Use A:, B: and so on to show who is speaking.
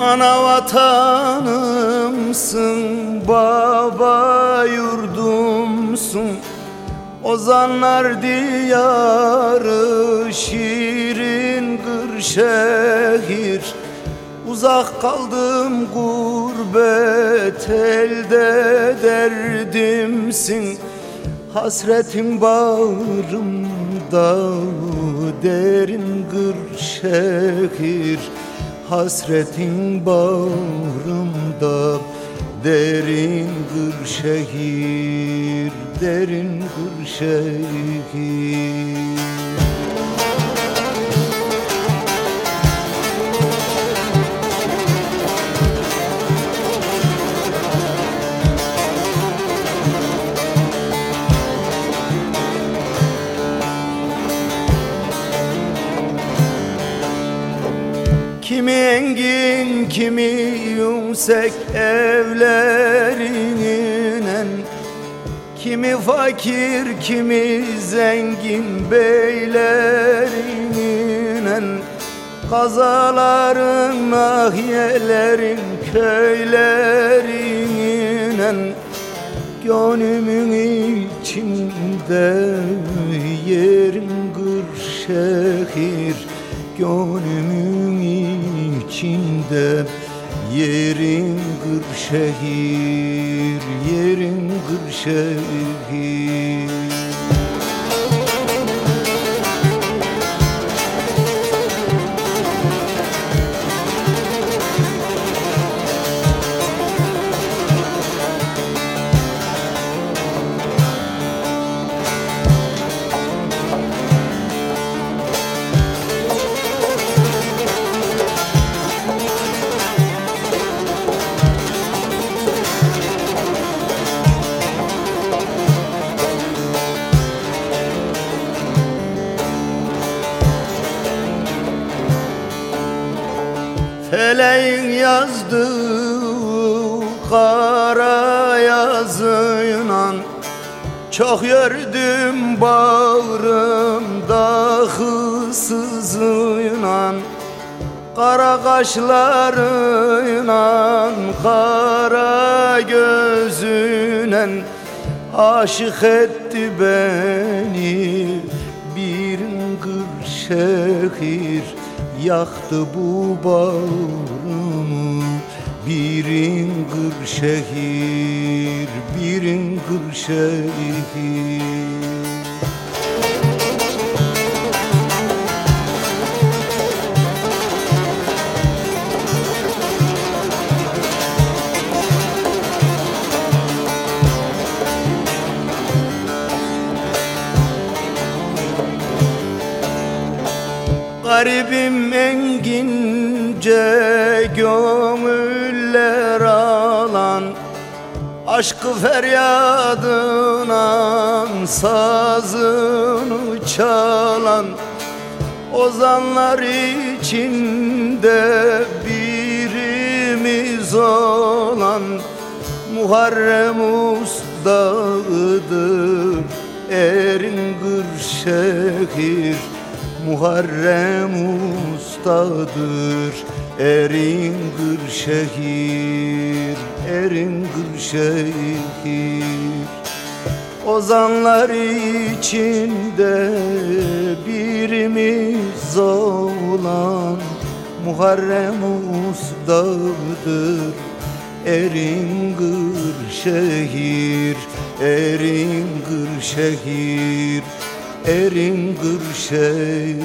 A: Ana vatanımsın, baba yurdumsun. Ozanlar diyarı, şirin Kırşehir Uzak kaldım gurbet elde derdimsin. Hasretin bağrımda derin Kırşehir Hasretin bağrımda derin Kırşehir Derin Kırşehir Kimi engin, kimi yüksek evlerinin Kimi fakir, kimi zengin beylerinin Kazaların, nahiyelerin, köylerinin Gönlümün içinde yerin Kırşehir Gönlümün içinde Yerin Kırşehir Yerin Kırşehir Feleğin yazdığı kara yazıyla. Çok gördüm bağrımda hısızıyla Kara kaşlarıyla, kara gözüyle. Aşık etti beni bir Kırşehir Yaktı bu bağrımı. Birin Kırşehir, birin Kırşehir Garibim engince gönüller alan Aşkı feryadına sazını çalan Ozanlar içinde birimiz olan Muharrem Usta'dır Erin Kırşehir Muharrem ustadır Erin Kırşehir Erin Kırşehir Ozanlar içinde birimiz olan Muharrem ustadır Erin Kırşehir Erin Kırşehir Erin Gırşehir